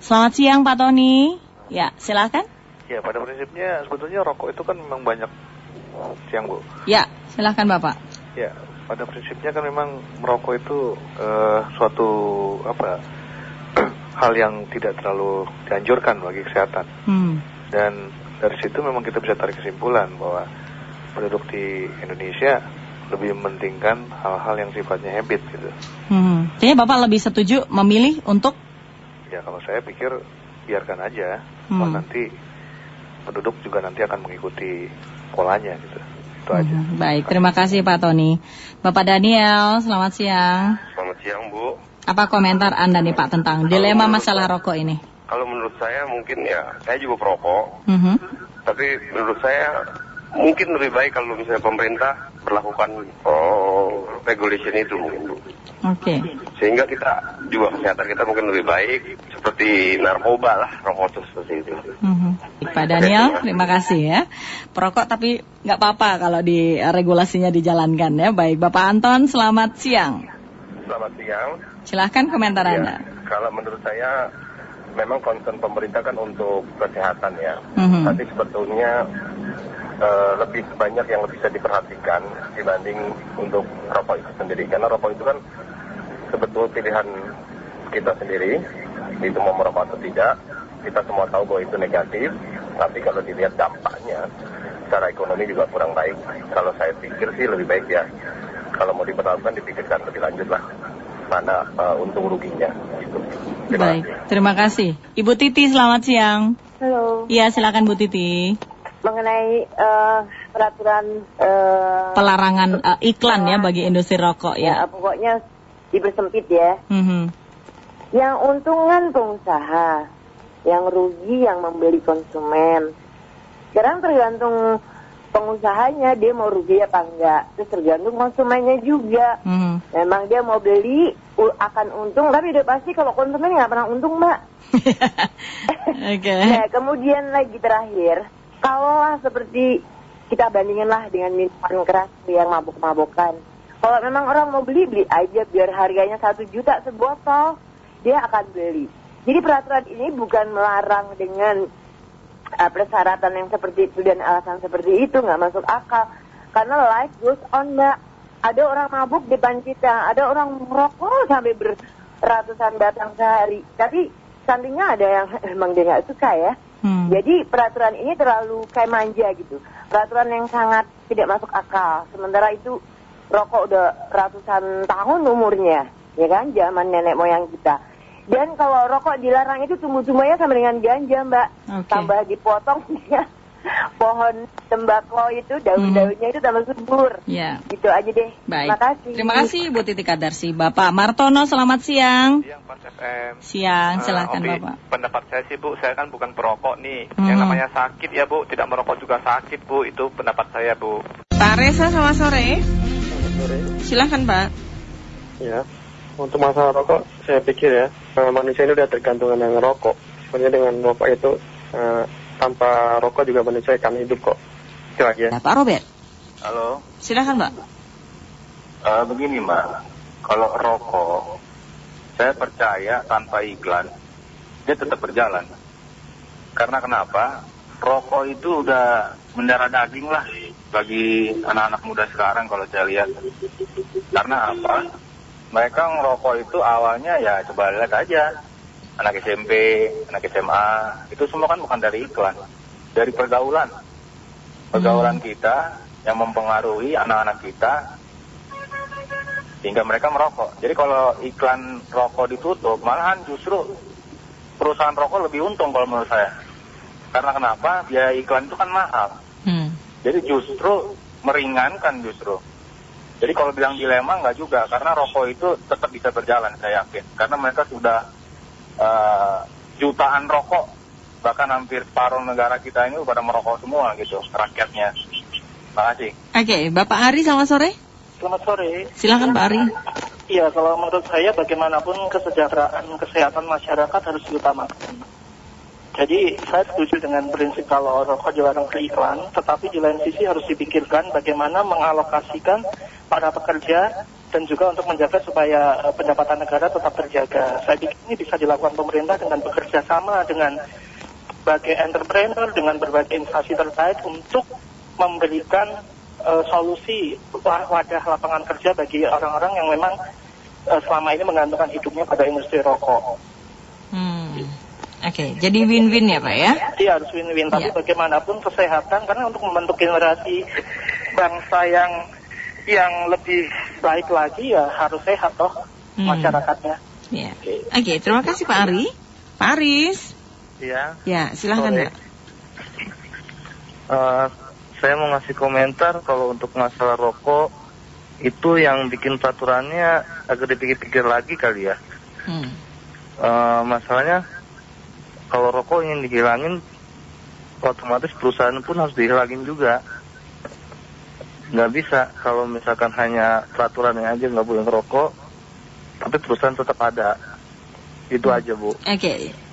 Selamat siang Pak Tony. Ya, silakan. Ya, pada prinsipnya sebetulnya rokok itu kan memang banyak siang Bu. Ya, silakan Bapak. Ya, pada prinsipnya kan memang merokok itu uh, suatu apa hal yang tidak terlalu dianjurkan bagi kesehatan. Hmm. Dan dari situ memang kita bisa tarik kesimpulan bahwa penduduk di Indonesia lebih mementingkan hal-hal yang sifatnya habit gitu. Hmm. Jadi Bapak lebih setuju memilih untuk Ya kalau saya pikir biarkan aja, Hmm. Toh nanti penduduk juga nanti akan mengikuti polanya gitu. Itu aja. Hmm, Baik, terima kasih Pak Tony. Bapak Daniel, selamat siang. Selamat siang Bu. Apa komentar Anda nih Pak tentang dilema masalah rokok ini? Kalau menurut saya mungkin ya, saya juga perokok, Mhm. tapi menurut saya mungkin lebih baik kalau misalnya pemerintah berlakukan oh, regulation itu mungkin Oke. Sehingga kita juga kesehatan kita mungkin lebih baik seperti narkoba lah rokok itu seperti itu. Mhm. Pak Daniel, terima kasih ya. Perokok tapi nggak apa-apa kalau di regulasinya dijalankan ya. Baik, Bapak Anton, selamat siang. Selamat siang. Silahkan komentar Ya, Anda. kalau menurut saya memang concern pemerintah kan untuk kesehatan ya. Mhm. Tapi sebetulnya eh, lebih banyak yang bisa diperhatikan dibanding untuk rokok itu sendiri. Karena rokok itu kan sebetul pilihan kita sendiri. Itu mau merokok atau tidak. Kita semua tahu bahwa itu negatif. Tapi kalau dilihat dampaknya secara ekonomi juga kurang baik. Kalau saya pikir sih lebih baik ya. Kalau mau diperlakukan dipikirkan lebih lanjut lah. Mana eh, untung ruginya gitu. Terima Baik, kasih. terima kasih. Ibu Titi, selamat siang. Halo, Iya, silakan Bu Titi. mengenai eh, peraturan eh, Pelarangan eh, iklan ya bagi industri rokok ya ya. pokoknya dipersempit ya. Mhm. Yang untungan pengusaha, yang rugi yang membeli konsumen. Sekarang tergantung pengusahanya dia mau rugi apa enggak. Terus tergantung konsumennya juga. Mhm. Memang dia mau beli akan untung, tapi udah pasti kalau konsumen nggak pernah untung mbak. Oke. Nah, kemudian lagi terakhir, kalau seperti kita bandingin lah dengan minuman keras yang mabuk-mabukan. Kalau memang orang mau beli, beli aja biar harganya satu juta sebotol, dia akan beli. Jadi peraturan ini bukan melarang dengan uh, persyaratan yang seperti itu dan alasan seperti itu nggak masuk akal. Karena life goes on mbak. Ada orang mabuk di depan kita, ada orang merokok sampai beratusan batang sehari. Tapi sampingnya ada yang emang dia nggak suka ya. Hmm. Jadi peraturan ini terlalu kayak manja gitu. Peraturan yang sangat tidak masuk akal. Sementara itu rokok udah ratusan tahun umurnya, ya kan? Zaman nenek moyang kita. Dan kalau rokok dilarang itu tumbuh-tumbuhnya sama dengan ganja, Mbak. Oke. Tambah dipotong dia pohon tembakau itu daun-daunnya itu tambah subur. Ya. Gitu aja deh. Baik. Terima kasih. Terima kasih Bu Titi Kadarsi. Bapak Martono, selamat siang. Siang Pas FM. Siang, Ah, silahkan Opi, Bapak. Pendapat saya sih Bu, saya kan bukan perokok nih. Hmm. Yang namanya sakit ya Bu, tidak merokok juga sakit Bu. Itu pendapat saya Bu. Pak Reza, selamat sore. Silahkan Pak. Ya, untuk masalah rokok, saya pikir ya, eh, manusia ini udah tergantung dengan rokok. Sebenarnya dengan rokok itu, eh, tanpa rokok juga manusia akan hidup kok. Itu aja. Ya, Pak Robert, Halo. silahkan Pak. Eh, begini mbak, kalau rokok, saya percaya tanpa iklan, dia tetap berjalan. Karena kenapa? Rokok itu udah mendarah daging lah bagi anak-anak muda sekarang kalau saya lihat. Karena apa? Mereka ngerokok itu awalnya ya coba lihat aja. Anak SMP, anak SMA, itu semua kan bukan dari iklan. Dari pergaulan. Pergaulan kita yang mempengaruhi anak-anak kita sehingga mereka merokok. Jadi kalau iklan rokok ditutup, malahan justru perusahaan rokok lebih untung kalau menurut saya. Karena kenapa? Biaya iklan itu kan mahal. Jadi justru meringankan justru. Jadi kalau bilang dilema nggak juga, karena rokok itu tetap bisa berjalan saya yakin. Karena mereka sudah eh, jutaan rokok, bahkan hampir separuh negara kita ini pada merokok semua gitu, rakyatnya. Terima kasih. Oke, Bapak Ari, selamat sore. Selamat sore. Silahkan Pak Ari. Iya, kalau menurut saya bagaimanapun kesejahteraan kesehatan masyarakat harus diutamakan. Jadi saya setuju dengan prinsip kalau rokok dilarang ke iklan, tetapi di lain sisi harus dipikirkan bagaimana mengalokasikan para pekerja dan juga untuk menjaga supaya uh, pendapatan negara tetap terjaga. Saya pikir ini bisa dilakukan pemerintah dengan bekerja sama dengan berbagai entrepreneur, dengan berbagai instansi terkait untuk memberikan uh, solusi wadah lapangan kerja bagi orang-orang yang memang uh, selama ini menggantungkan hidupnya pada industri rokok. Hmm. Oke, okay, jadi win-win ya Pak ya? Iya harus win-win, tapi ya. bagaimanapun kesehatan karena untuk membentuk generasi bangsa yang yang lebih baik lagi ya harus sehat toh hmm. masyarakatnya. Iya. Oke, okay. okay, terima kasih Pak Ari. Pak Aris. Iya. Ya, silahkan Pak. Uh, saya mau ngasih komentar kalau untuk masalah rokok itu yang bikin peraturannya agak dipikir-pikir lagi kali ya. Hmm. Uh, masalahnya kalau rokok ingin dihilangin, otomatis perusahaan pun harus dihilangin juga. Nggak bisa kalau misalkan hanya peraturannya aja nggak boleh ngerokok, tapi perusahaan tetap ada. Itu hmm. aja bu. Oke. Okay.